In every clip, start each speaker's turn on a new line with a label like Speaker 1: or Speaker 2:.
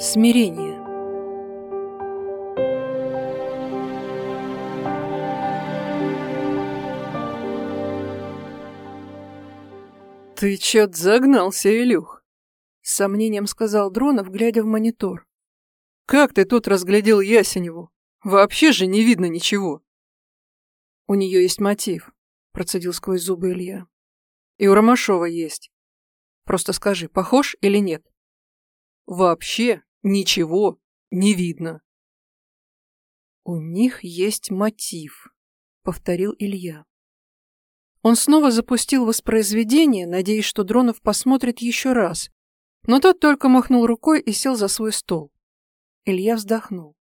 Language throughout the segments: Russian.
Speaker 1: Смирение. «Ты чё-то загнался, Илюх?» — с сомнением сказал Дронов, глядя в монитор. «Как ты тут разглядел Ясеневу? Вообще же не видно ничего!» «У нее есть мотив», — процедил сквозь зубы Илья. «И у Ромашова есть. Просто скажи, похож или нет?» «Вообще ничего не видно». «У них есть мотив», — повторил Илья. Он снова запустил воспроизведение, надеясь, что Дронов посмотрит еще раз, но тот только махнул рукой и сел за свой стол. Илья вздохнул.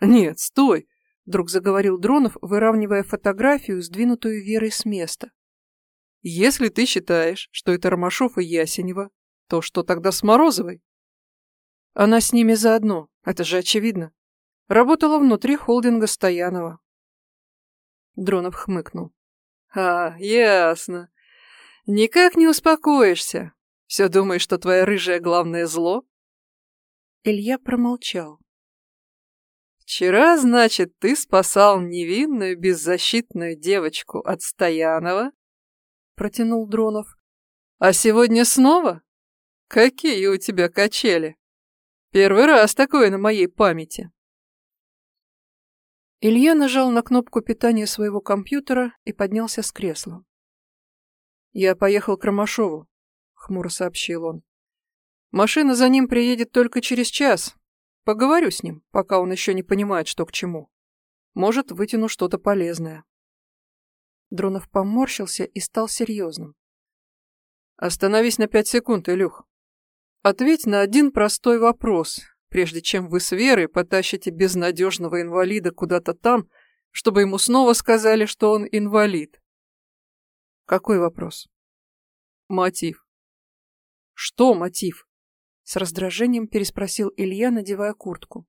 Speaker 1: «Нет, стой!» — вдруг заговорил Дронов, выравнивая фотографию, сдвинутую Верой с места. «Если ты считаешь, что это Ромашов и Ясенева, то что тогда с Морозовой?» «Она с ними заодно, это же очевидно. Работала внутри холдинга Стоянова». Дронов хмыкнул. А, ясно. Никак не успокоишься. Все думаешь, что твоя рыжая главное зло? Илья промолчал. Вчера, значит, ты спасал невинную, беззащитную девочку от Стоянова? Протянул Дронов. А сегодня снова? Какие у тебя качели? Первый раз такое на моей памяти. Илья нажал на кнопку питания своего компьютера и поднялся с кресла. «Я поехал к Ромашову», — хмуро сообщил он. «Машина за ним приедет только через час. Поговорю с ним, пока он еще не понимает, что к чему. Может, вытяну что-то полезное». Дронов поморщился и стал серьезным. «Остановись на пять секунд, Илюх. Ответь на один простой вопрос, прежде чем вы с Верой потащите безнадежного инвалида куда-то там, чтобы ему снова сказали, что он инвалид. Какой вопрос? Мотив. Что мотив? С раздражением переспросил Илья, надевая куртку.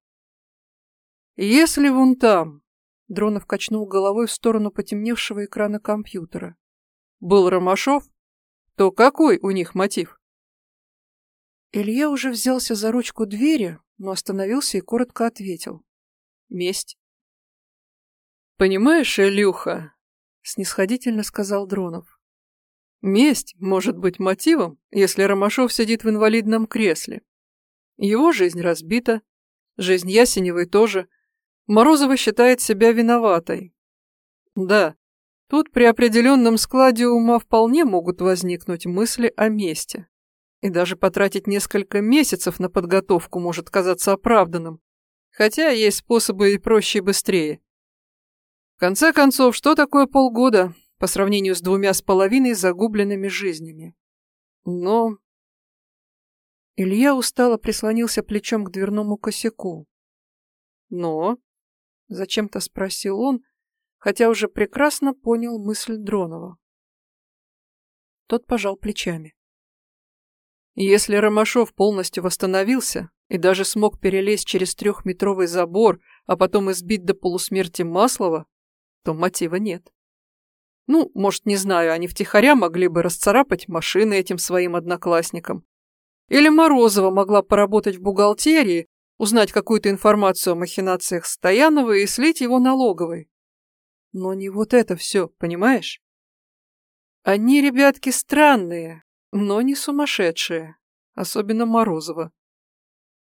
Speaker 1: Если вон там, Дронов качнул головой в сторону потемневшего экрана компьютера, был Ромашов, то какой у них мотив? Илья уже взялся за ручку двери, но остановился и коротко ответил. Месть. «Понимаешь, Илюха», — снисходительно сказал Дронов, «месть может быть мотивом, если Ромашов сидит в инвалидном кресле. Его жизнь разбита, жизнь Ясеневой тоже. Морозова считает себя виноватой. Да, тут при определенном складе ума вполне могут возникнуть мысли о мести. И даже потратить несколько месяцев на подготовку может казаться оправданным. Хотя есть способы и проще и быстрее. В конце концов, что такое полгода по сравнению с двумя с половиной загубленными жизнями? Но... Илья устало прислонился плечом к дверному косяку. «Но?» — зачем-то спросил он, хотя уже прекрасно понял мысль Дронова. Тот пожал плечами. Если Ромашов полностью восстановился и даже смог перелезть через трехметровый забор, а потом избить до полусмерти Маслова, то мотива нет. Ну, может, не знаю, они втихаря могли бы расцарапать машины этим своим одноклассникам. Или Морозова могла поработать в бухгалтерии, узнать какую-то информацию о махинациях Стоянова и слить его налоговой. Но не вот это все, понимаешь? Они, ребятки, странные, но не сумасшедшие, особенно Морозова.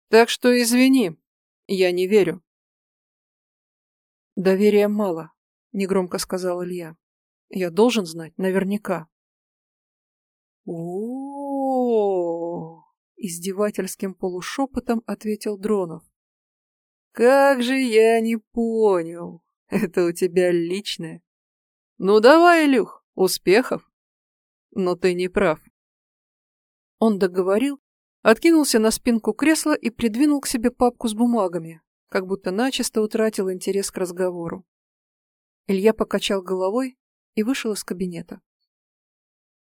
Speaker 1: Так что извини, я не верю. Доверия мало, негромко сказал Илья. Я должен знать наверняка. О, -о, -о, издевательским полушепотом ответил Дронов. Как же я не понял. Это у тебя личное. Ну давай, Илюх, успехов. Но ты не прав. Он договорил, откинулся на спинку кресла и придвинул к себе папку с бумагами, как будто начисто утратил интерес к разговору. Илья покачал головой и вышел из кабинета.